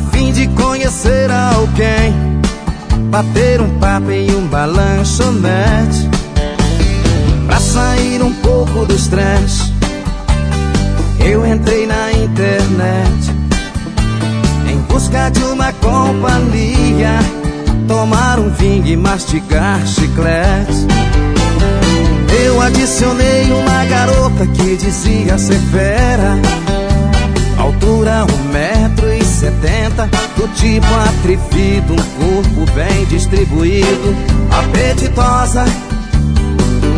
a fim de conhecer alguém, bater um papo em um balançonete, pra sair um pouco do estresse. Eu entrei na internet. Em busca de uma companhia, tomar um vinho e mastigar chiclete. Eu adicionei uma garota que dizia ser fera. Altura um metro e setenta Do tipo atrevido, um corpo bem distribuído Apetitosa.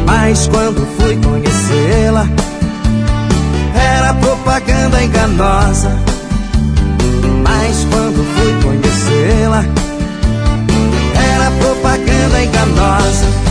Mas quando fui conhecê-la Era propaganda enganosa. Mas quando fui conhecê-la Era propaganda enganosa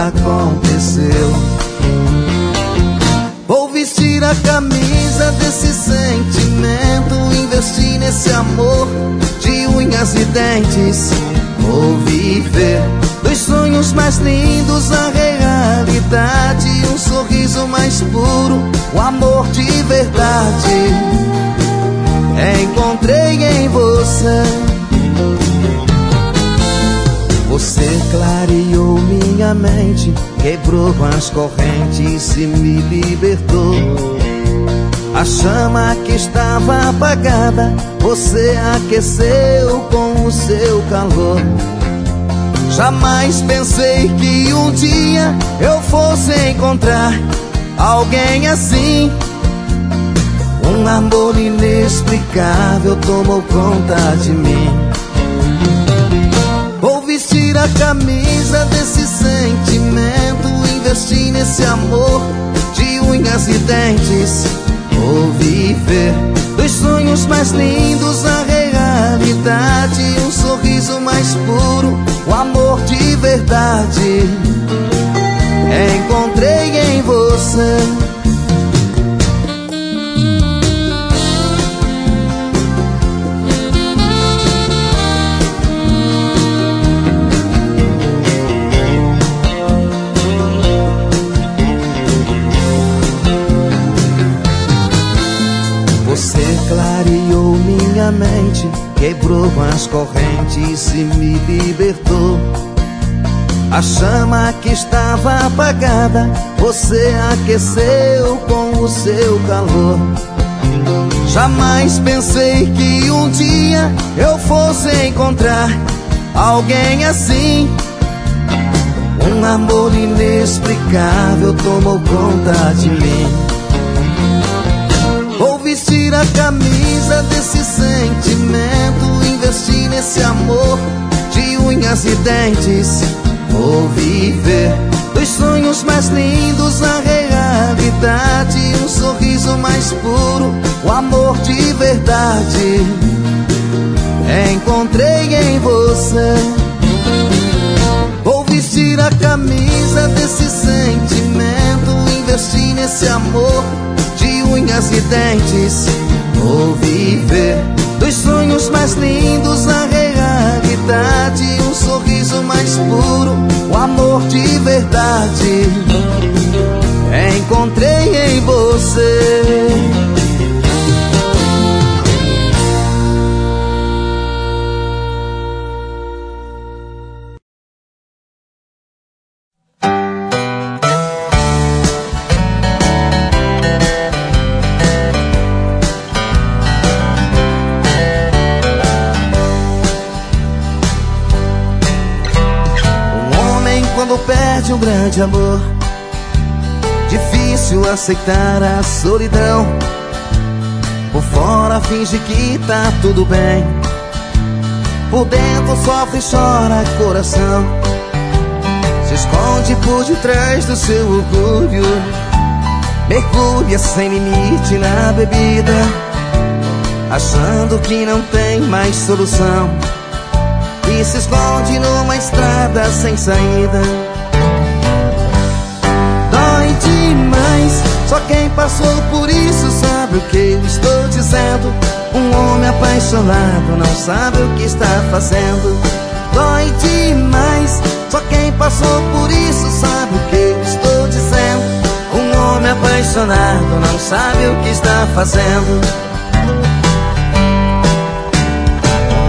aconteceu. Vou vestir a camisa desse sentimento Investir nesse amor de unhas e dentes Vou viver dos sonhos mais lindos A realidade, um sorriso mais puro O amor de verdade Encontrei em você Você clareou minha mente Quebrou as correntes e me libertou. A chama que estava apagada, você aqueceu com o seu calor. Jamais pensei que um dia eu fosse encontrar alguém assim. Um amor inexplicável tomou conta de mim vestir a camisa desse sentimento, investir nesse amor de unhas e dentes. Vou viver dos sonhos mais lindos a realidade, um sorriso mais puro, o um amor de verdade. Encontrei em você quebrou as correntes e me libertou. A chama que estava apagada, você aqueceu com o seu calor. Jamais pensei que um dia eu fosse encontrar alguém assim. Um amor inexplicável tomou conta de mim. Vestir a camisa desse sentimento, investir nesse amor de unhas e dentes. Vou viver dos sonhos mais lindos, a realidade, um sorriso mais puro, o amor de verdade. Encontrei em você. Vou vestir a camisa desse sentimento, investir nesse amor unhas e dentes. Vou viver dos sonhos mais lindos, a realidade, um sorriso mais puro, o amor de verdade. Encontrei em você. Grande amor. Difícil aceitar a solidão. Por fora finge que tá tudo bem. Por dentro sofre e chora coração. Se esconde por detrás do seu orgulho. Mergulha sem limite na bebida. Achando que não tem mais solução. E se esconde numa estrada sem saída. Só quem passou por isso sabe o que eu estou dizendo. Um homem apaixonado não sabe o que está fazendo. Dói demais. Só quem passou por isso sabe o que eu estou dizendo. Um homem apaixonado não sabe o que está fazendo.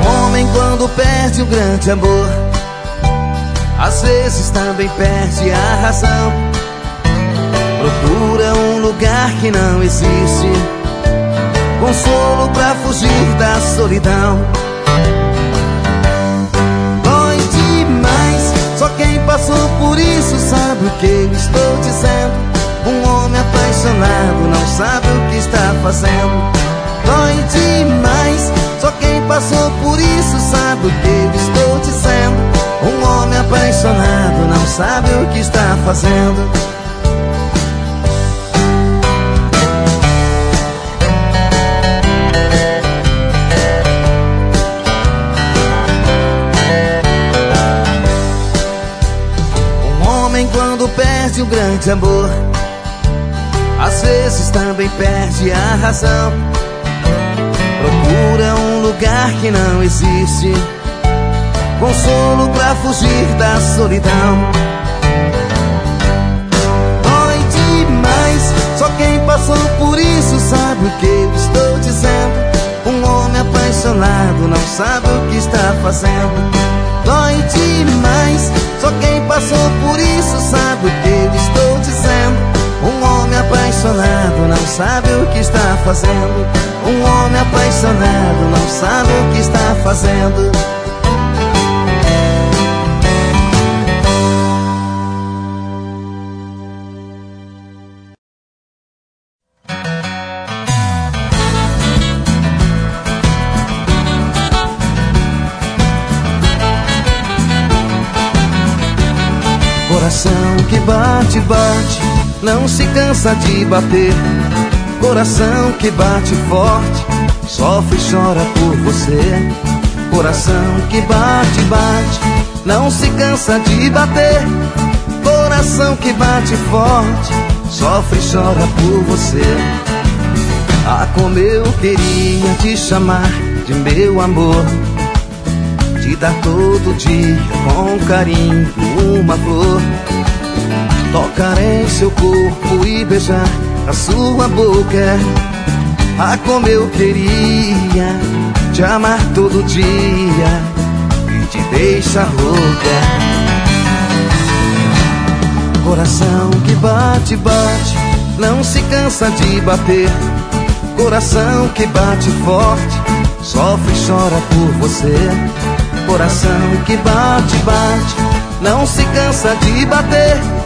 Um homem quando perde um grande amor, às vezes também perde a razão. Procura um lugar que não existe. Consolo pra fugir da solidão. Dói demais Só quem passou por isso sabe o que eu estou dizendo. Um homem apaixonado não sabe o que está fazendo. Dói demais Só quem passou por isso sabe o que eu estou dizendo. Um homem apaixonado não sabe o que está fazendo um grande amor. Às vezes também perde a razão. Procura um lugar que não existe. Consolo pra fugir da solidão. Dói demais Só quem passou por isso sabe o que eu estou dizendo. Um homem apaixonado não sabe o que está fazendo Dói demais. Só quem passou por isso sabe o que eu estou dizendo. Um homem apaixonado não sabe o que está fazendo. Um homem apaixonado não sabe o que está fazendo não se cansa de bater. Coração que bate forte, sofre e chora por você. Coração que bate, bate, não se cansa de bater. Coração que bate forte, sofre e chora por você. Ah, como eu queria te chamar de meu amor te dar todo dia com carinho uma flor. Tocar em seu corpo e beijar a sua boca. Ah, como eu queria te amar todo dia e te deixa louca. Coração que bate, bate, não se cansa de bater. Coração que bate forte, sofre e chora por você. Coração que bate, bate, não se cansa de bater.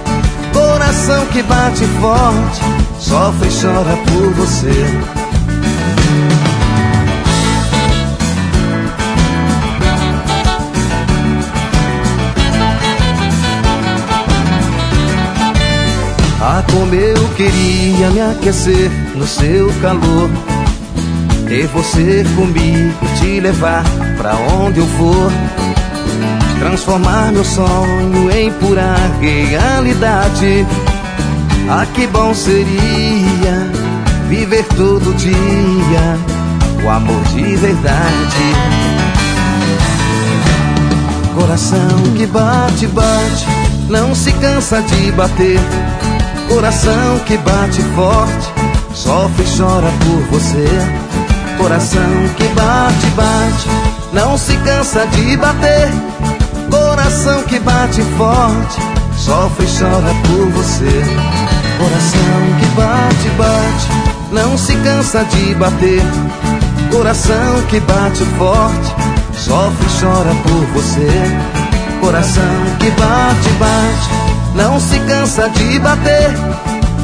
Coração que bate forte, sofre e chora por você. Ah, como eu queria me aquecer no seu calor Ter você comigo, te levar pra onde eu for Transformar meu sonho em pura realidade Ah, que bom seria viver todo dia O amor de verdade Coração que bate, bate Não se cansa de bater Coração que bate forte, sofre e chora por você. Coração que bate, bate, não se cansa de bater. Coração que bate forte, sofre e chora por você. Coração que bate, bate, não se cansa de bater. Coração que bate forte, sofre e chora por você. Coração que bate, bate não se cansa de bater.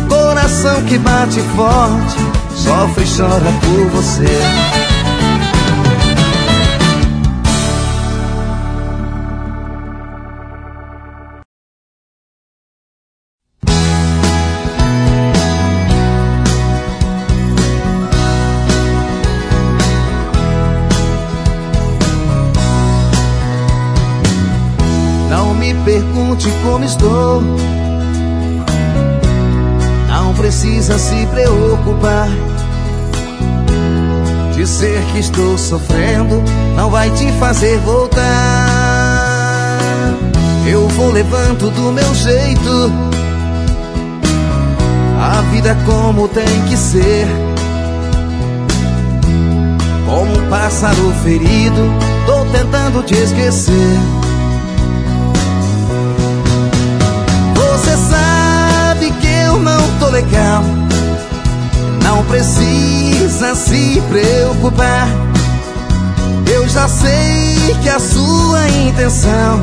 Coração que bate forte, sofre e chora por você. Pergunte como estou. Não precisa se preocupar. Dizer que estou sofrendo não vai te fazer voltar. Eu vou levando do meu jeito. A vida como tem que ser. Como um pássaro ferido, tô tentando te esquecer. Tô legal. Não precisa se preocupar. Eu já sei que a sua intenção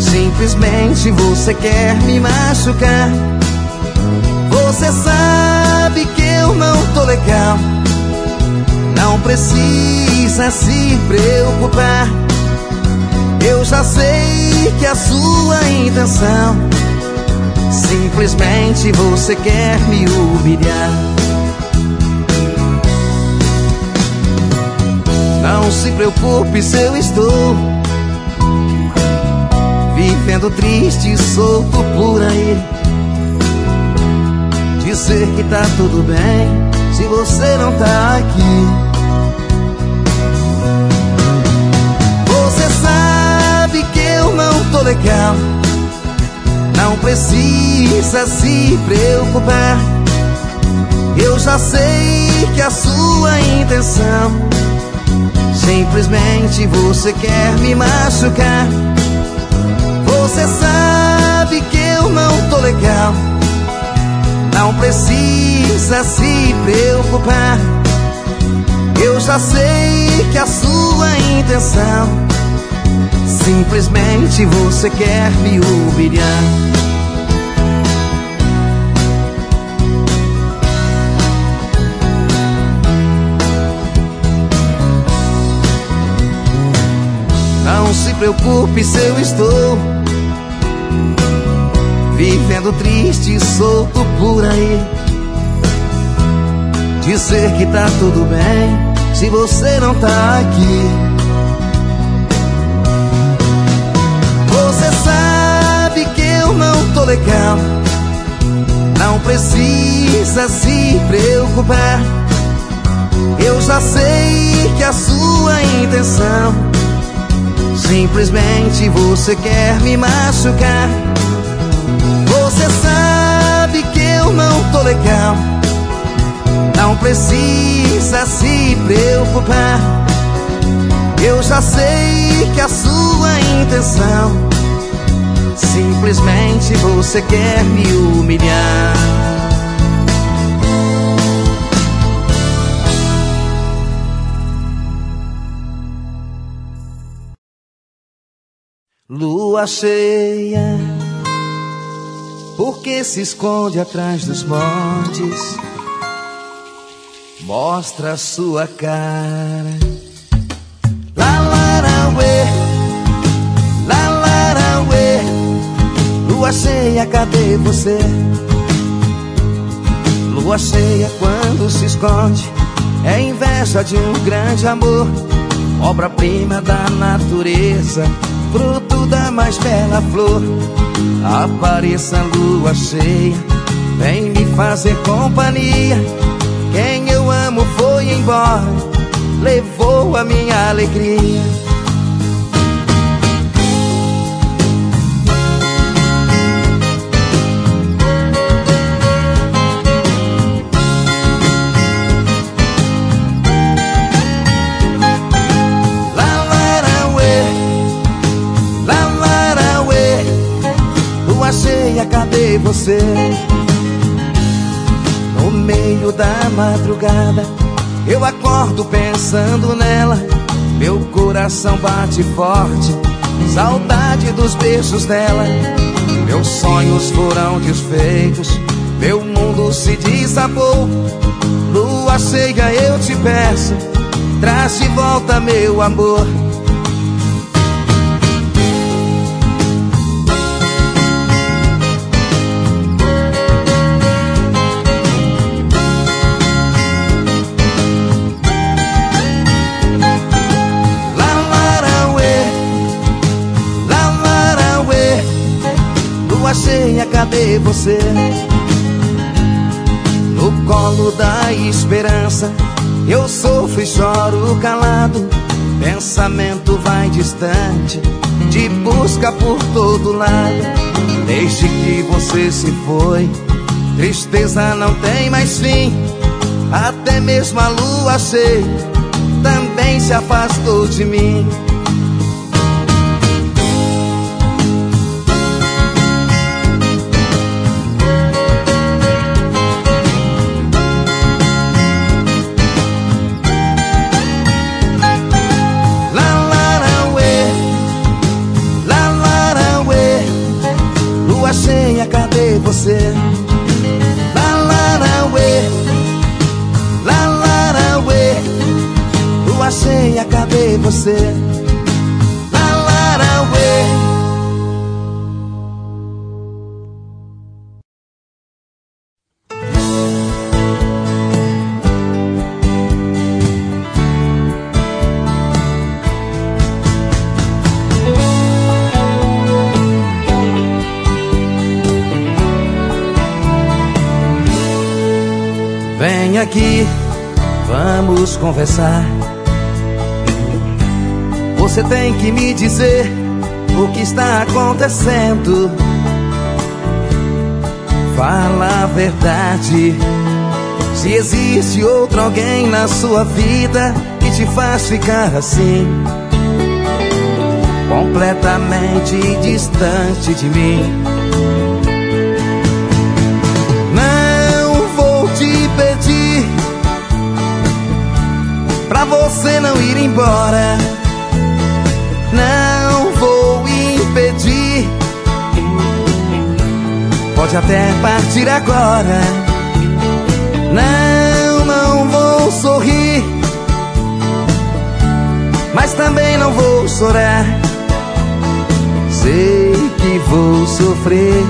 simplesmente você quer me machucar. Você sabe que eu não tô legal. Não precisa se preocupar. Eu já sei que a sua intenção Simplesmente você quer me humilhar. Não se preocupe se eu estou vivendo triste e solto por aí. Dizer que tá tudo bem se você não tá aqui. Você sabe que eu não tô legal. Não precisa se preocupar. Eu já sei que a sua intenção simplesmente você quer me machucar. Você sabe que eu não tô legal. Não precisa se preocupar. Eu já sei que a sua intenção Simplesmente você quer me humilhar. Não se preocupe se eu estou vivendo triste e solto por aí. Dizer que tá tudo bem se você não tá aqui. Tô legal. Não precisa se preocupar. Eu já sei que a sua intenção simplesmente você quer me machucar. Você sabe que eu não tô legal. Não precisa se preocupar. Eu já sei que a sua intenção Simplesmente você quer me humilhar Lua cheia, por que se esconde atrás dos montes? Mostra a sua cara. Lua cheia, cadê você? Lua cheia quando se esconde, é inveja de um grande amor, obra-prima da natureza fruto da mais bela flor. Apareça lua cheia, vem me fazer companhia. Quem eu amo foi embora, levou a minha alegria. Você? No meio da madrugada, eu acordo pensando nela. Meu coração bate forte, saudade dos beijos dela. Meus sonhos foram desfeitos, meu mundo se desabou. Lua cheia, eu te peço, traz de volta meu amor. Cadê você? No colo da esperança, eu sofro e choro calado. Pensamento vai distante, te busca por todo lado. Desde que você se foi, tristeza não tem mais fim. Até mesmo a lua cheia também se afastou de mim. Você? Uê. aqui, vamos conversar. Você tem que me dizer o que está acontecendo. Fala a verdade. Se existe outro alguém na sua vida que te faz ficar assim, completamente distante de mim. você não ir embora. Pode até partir agora. Não, não vou sorrir. Mas também não vou chorar. Sei que vou sofrer.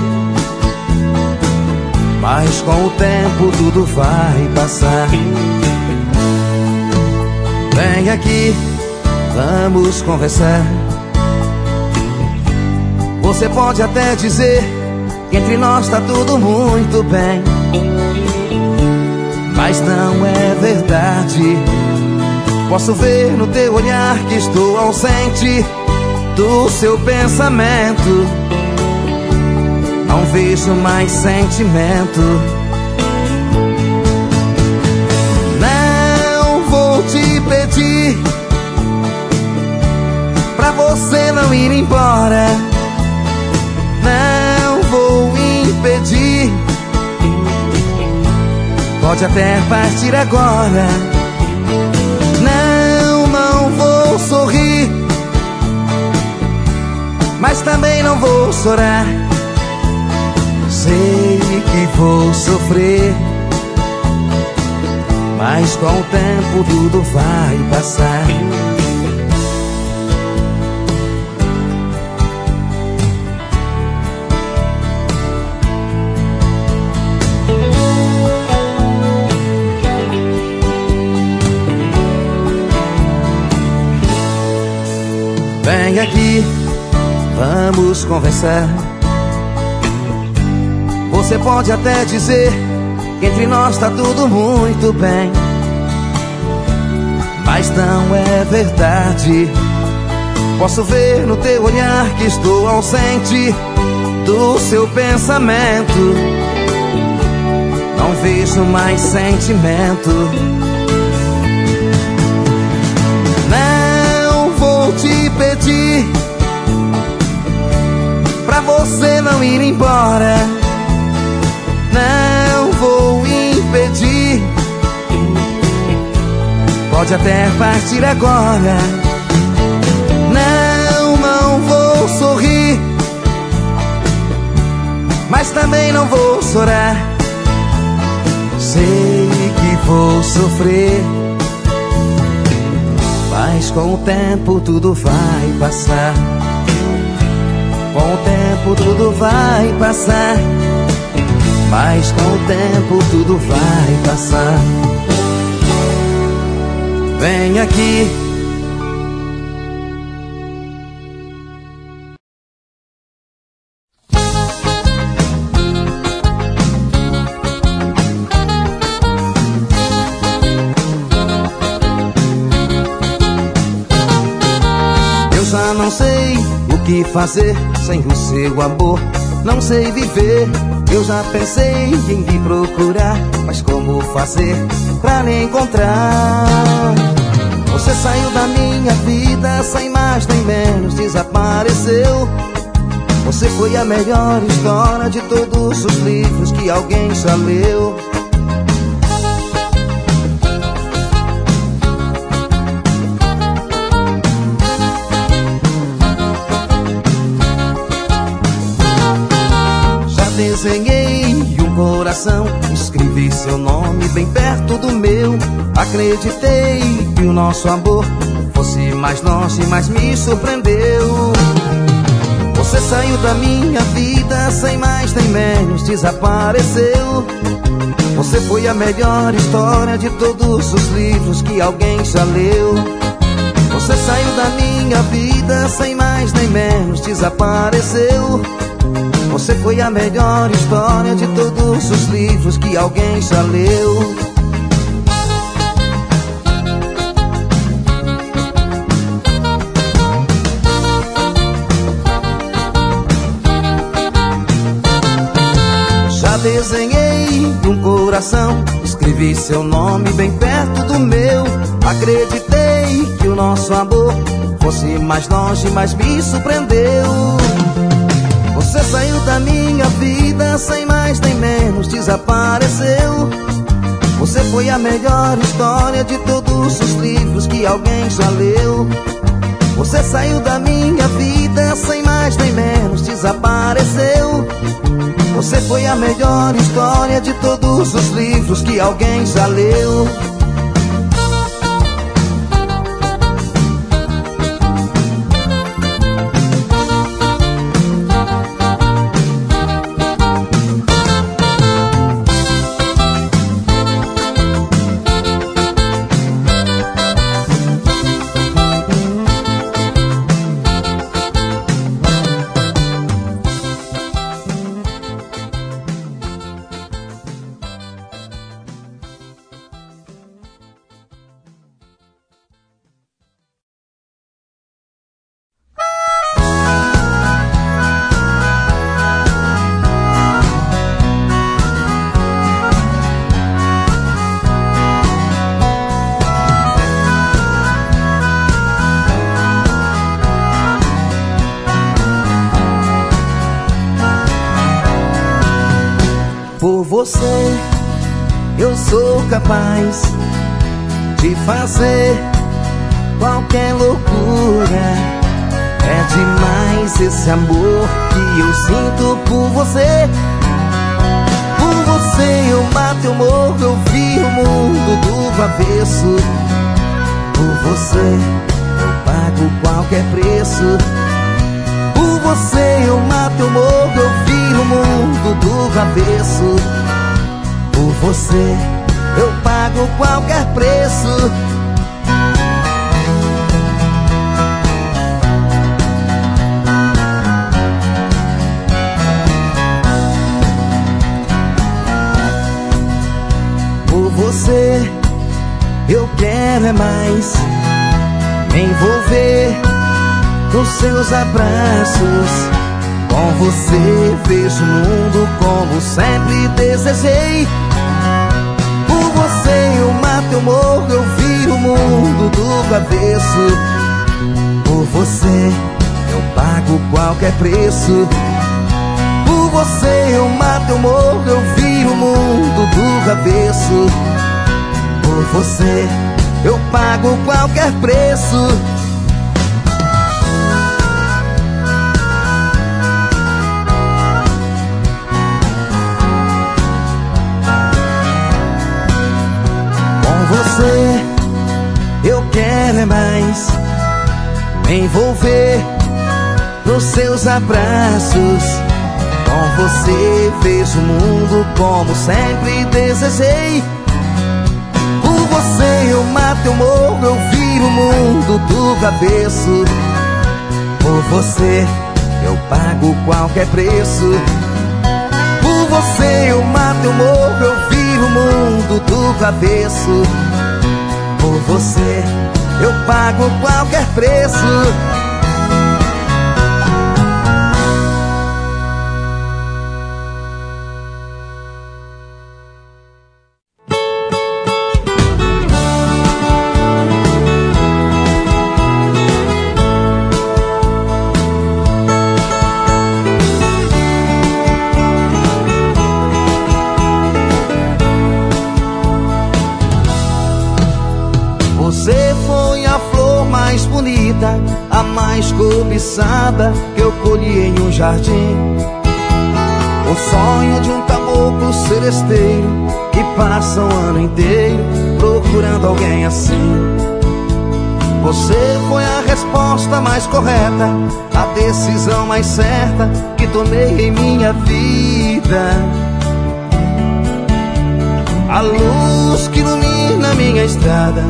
Mas com o tempo tudo vai passar. Vem aqui, vamos conversar. Você pode até dizer entre nós tá tudo muito bem. Mas não é verdade. Posso ver no teu olhar que estou ausente do seu pensamento. Não vejo mais sentimento. te pedir Pra você não ir embora Pode até partir agora. Não, não vou sorrir. Mas também não vou chorar. Sei que vou sofrer. Mas com o tempo tudo vai passar Vem aqui, vamos conversar. Você pode até dizer que entre nós tá tudo muito bem, mas não é verdade. Posso ver no teu olhar que estou ausente do seu pensamento. Não vejo mais sentimento. Você não ir embora. Não vou impedir. Pode até partir agora. Não, não vou sorrir. Mas também não vou chorar. Sei que vou sofrer. Mas com o tempo tudo vai passar. Com o tempo tudo vai passar. Mas com o tempo tudo vai passar. Vem aqui fazer sem o seu amor? Não sei viver. Eu já pensei em me procurar, mas como fazer pra lhe encontrar? Você saiu da minha vida sem mais nem menos, desapareceu. Você foi a melhor história de todos os livros que alguém já leu. Desenhei um coração, escrevi seu nome bem perto do meu. Acreditei que o nosso amor fosse mais longe, mas me surpreendeu. Você saiu da minha vida sem mais nem menos, desapareceu. Você foi a melhor história de todos os livros que alguém já leu. Você saiu da minha vida sem mais nem menos, desapareceu. Você foi a melhor história de todos os livros que alguém já leu. Já desenhei um coração, escrevi seu nome bem perto do meu. Acreditei que o nosso amor fosse mais longe, mas me surpreendeu. Você saiu da minha vida sem mais nem menos, desapareceu. Você foi a melhor história de todos os livros que alguém já leu. Você saiu da minha vida sem mais nem menos, desapareceu. Você foi a melhor história de todos os livros que alguém já leu. Você eu sou capaz de fazer qualquer loucura. É demais esse amor que eu sinto por você. Por você eu mato, eu morro, eu vi o mundo do avesso. Por você eu pago qualquer preço. Por você eu mato, eu morro, eu vi o mundo do avesso. Por você eu pago qualquer preço. você eu quero é mais me envolver nos seus abraços. Com você vejo o mundo como sempre desejei. Por você eu mato, eu morro, eu viro o mundo do avesso. Por você eu pago qualquer preço. Por você eu mato, eu morro, eu viro o mundo do avesso por você eu pago qualquer preço. Envolver nos seus abraços. Com você vejo o mundo como sempre desejei você eu mato, eu morro, eu viro o mundo do avesso. Por você eu pago qualquer preço. Por você eu mato, eu morro, eu viro o mundo do avesso. Por você eu pago qualquer preço. Cobiçada que eu colhi em um jardim. O sonho de um caboclo seresteiro que passa o ano inteiro procurando alguém assim. Você foi a resposta mais correta, a decisão mais certa que tomei em minha vida. A luz que ilumina minha estrada,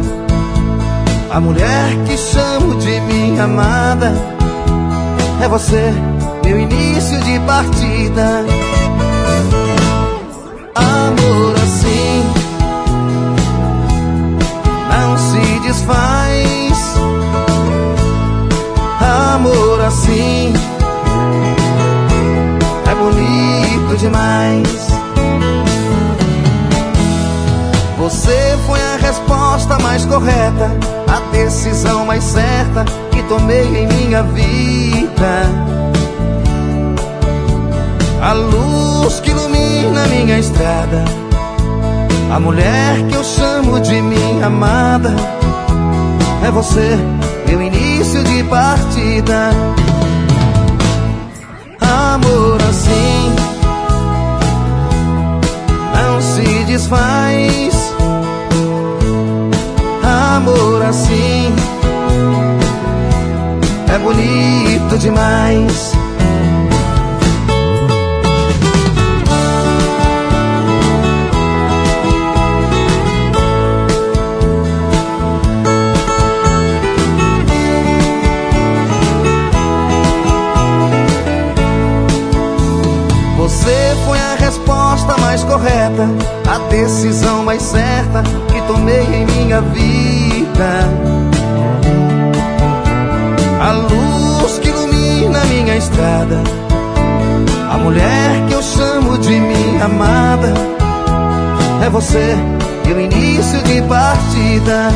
a mulher que chamo de minha amada é você, meu início de partida. Amor assim não se desfaz. Amor assim é bonito demais. Você foi a resposta mais correta, a decisão mais certa tomei em minha vida. A luz que ilumina minha estrada, a mulher que eu chamo de minha amada, é você, meu início de partida. Amor assim não se desfaz. Amor assim bonito demais. Você foi a resposta mais correta, a decisão mais certa que tomei em minha vida. estrada. A mulher que eu chamo de minha amada é você e o início de partida.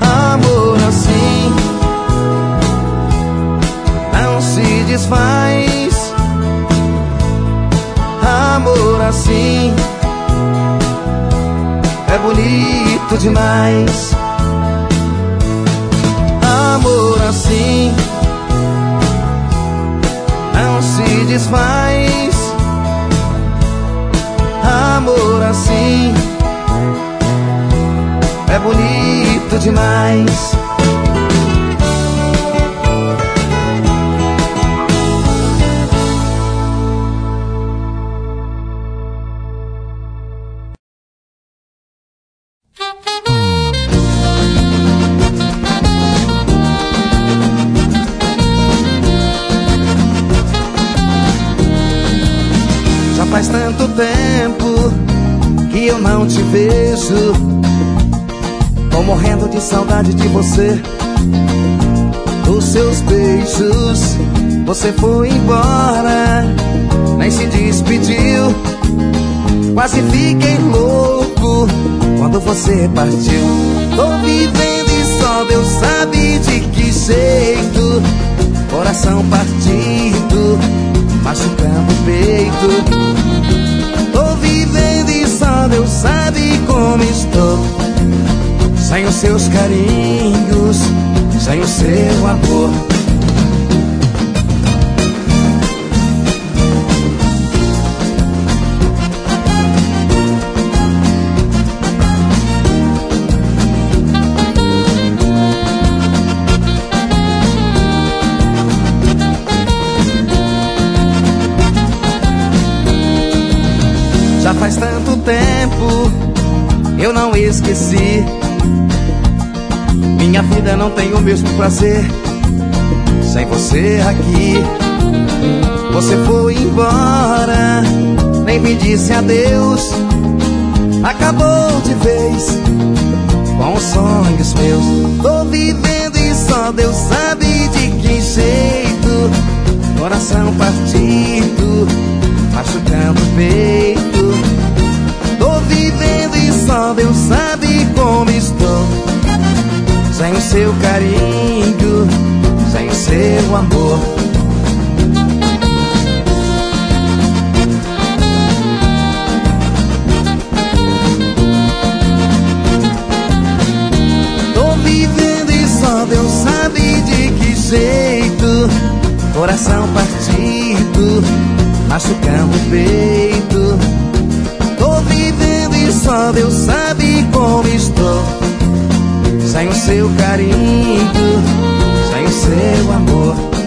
Amor assim não se desfaz. Amor assim é bonito demais. Desfaz. Amor assim é bonito demais. Você. Dos seus beijos Você foi embora. Nem se despediu. Quase fiquei louco Quando você partiu. Tô vivendo e só Deus sabe de que jeito. Coração partido Machucando o peito. Tô vivendo e só Deus sabe como estou sem os seus carinhos, sem o seu amor. Já faz tanto tempo, eu não esqueci minha vida não tem o mesmo prazer sem você aqui. Você foi embora, nem me disse adeus. Acabou de vez com os sonhos meus. Tô vivendo e só Deus sabe de que jeito. Coração partido, machucando o peito. Tô vivendo e só Deus sabe como estou. Sem o seu carinho, sem o seu amor. Tô vivendo e só Deus sabe de que jeito. Coração partido, machucando o peito. Tô vivendo e só Deus sabe como estou sem o seu carinho, sem o seu amor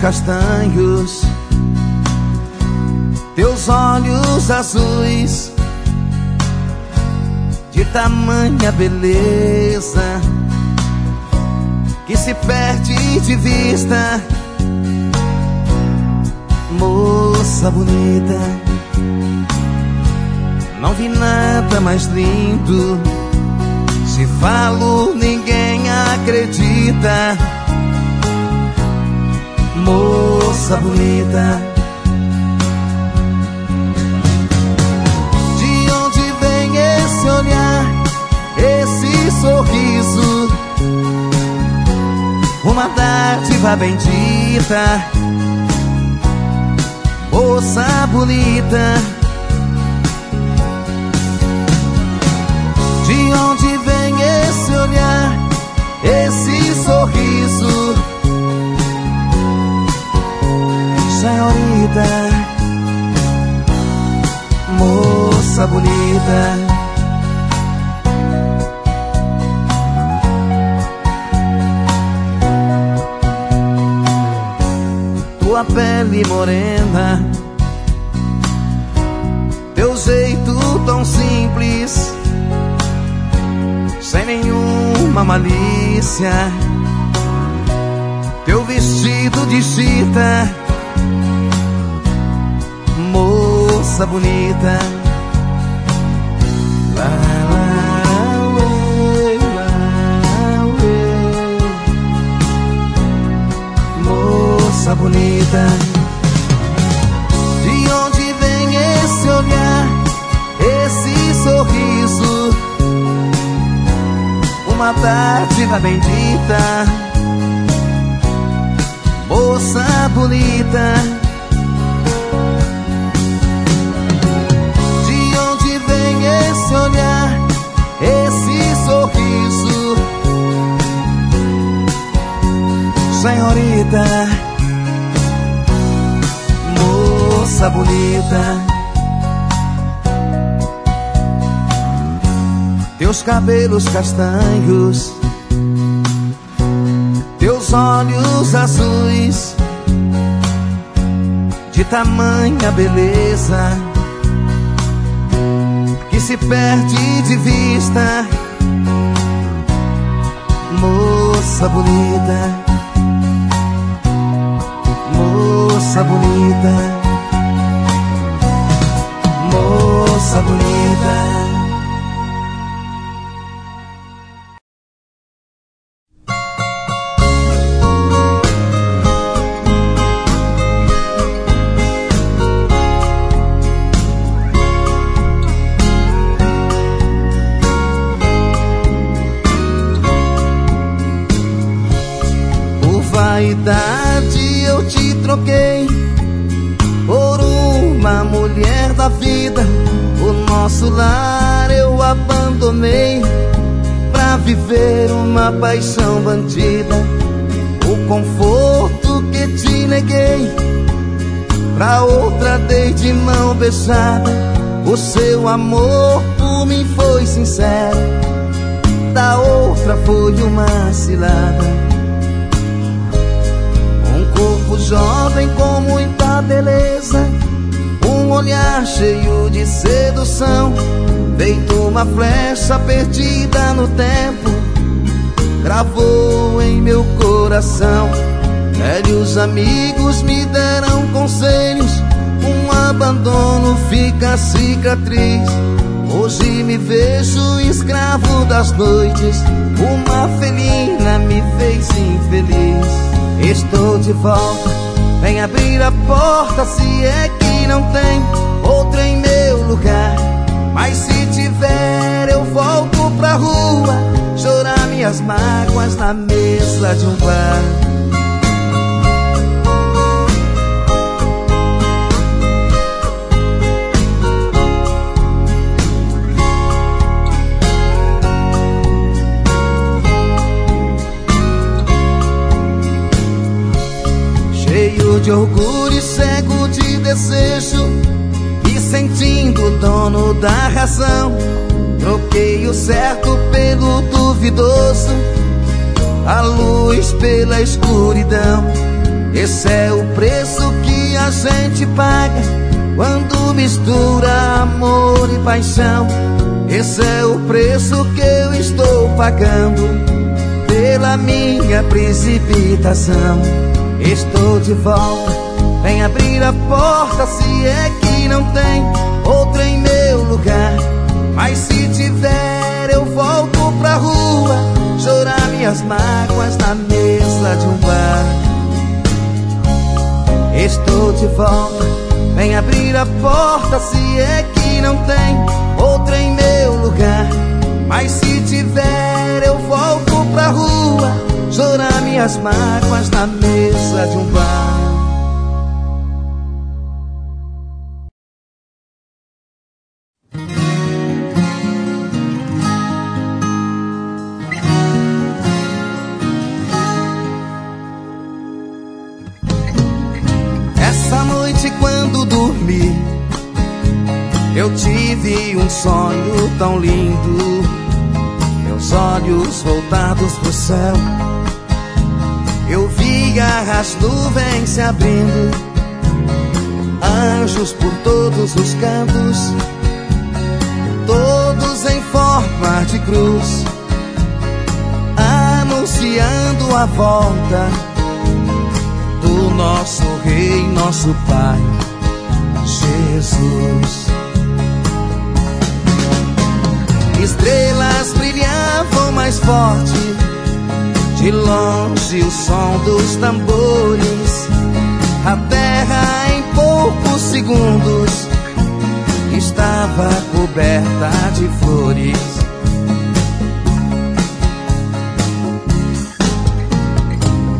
castanhos, teus olhos azuis, de tamanha beleza, que se perde de vista, moça bonita. Não vi nada mais lindo. Se falo, ninguém acredita moça bonita. De onde vem esse olhar, esse sorriso? Uma dádiva bendita, moça bonita. Moça bonita. Tua pele morena, teu jeito tão simples, sem nenhuma malícia. Teu vestido de chita. Moça bonita bonita. De onde vem esse olhar Esse sorriso? Uma dádiva bendita. Moça bonita. De onde vem esse olhar, esse sorriso, senhorita, moça bonita. Teus cabelos castanhos teus olhos azuis de tamanha beleza que se perde de vista, moça bonita, moça bonita, sincero, da outra foi uma cilada. Corpo jovem com muita beleza, um olhar cheio de sedução, feito uma flecha perdida no tempo, gravou em meu coração. Velhos amigos me deram conselhos, um abandono fica cicatriz. Hoje me vejo escravo das noites, uma felina me fez infeliz. Estou de volta, vem abrir a porta se é que não tem outro em meu lugar. Mas se tiver, eu volto pra rua, chorar minhas mágoas na mesa de um bar. Orgulho e cego de desejo E sentindo dono da razão Troquei o certo pelo duvidoso A luz pela escuridão. Esse é o preço que a gente paga Quando mistura amor e paixão. Esse é o preço que eu estou pagando Pela minha precipitação Estou de volta, vem abrir a porta se é que não tem outro em meu lugar. Mas se tiver, eu volto pra rua, chorar minhas mágoas na mesa de um bar. Estou de volta, vem abrir a porta se é que não tem outro em meu lugar. Mas se tiver, eu volto pra rua chorar minhas mágoas na mesa de um bar. Essa noite quando dormi, eu tive um sonho tão lindo. Meus olhos voltados pro céu eu via as nuvens se abrindo, anjos por todos os cantos, todos em forma de cruz, anunciando a volta o nosso Rei, nosso Pai, Jesus. Estrelas brilhavam mais forte, de longe o som dos tambores. A terra em poucos segundos estava coberta de flores.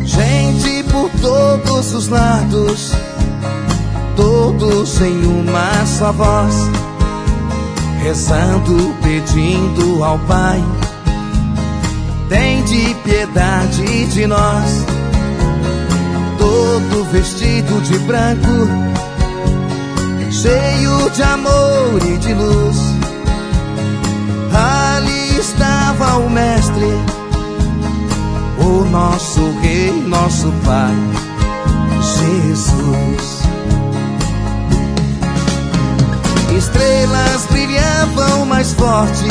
Gente por todos os lados, todos em uma só voz, rezando, pedindo ao Pai, piedade de nós. Todo vestido de branco, cheio de amor e de luz. Ali estava o Mestre o nosso Rei, nosso Pai, Jesus. Estrelas brilhavam mais forte,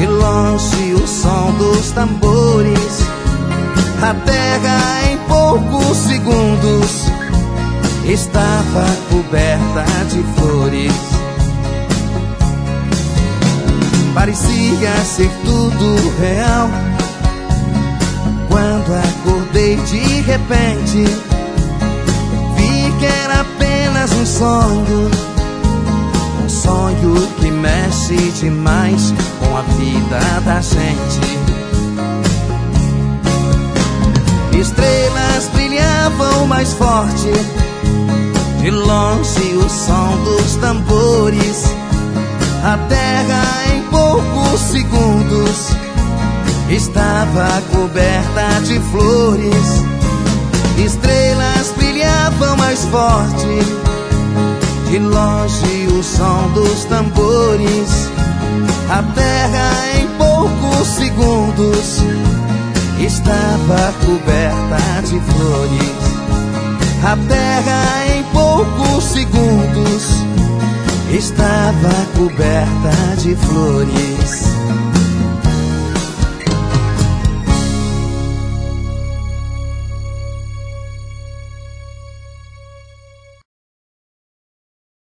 de longe o som dos tambores. A terra em poucos segundos estava coberta de flores. Parecia ser tudo real quando acordei de repente, vi que era apenas um sonho. Um sonho que mexe demais com a vida da gente. Estrelas brilhavam mais forte, de longe o som dos tambores. A terra em poucos segundos estava coberta de flores, estrelas brilhavam mais forte, de longe o som dos tambores, a terra em poucos segundos estava coberta de flores, a terra em poucos segundos estava coberta de flores.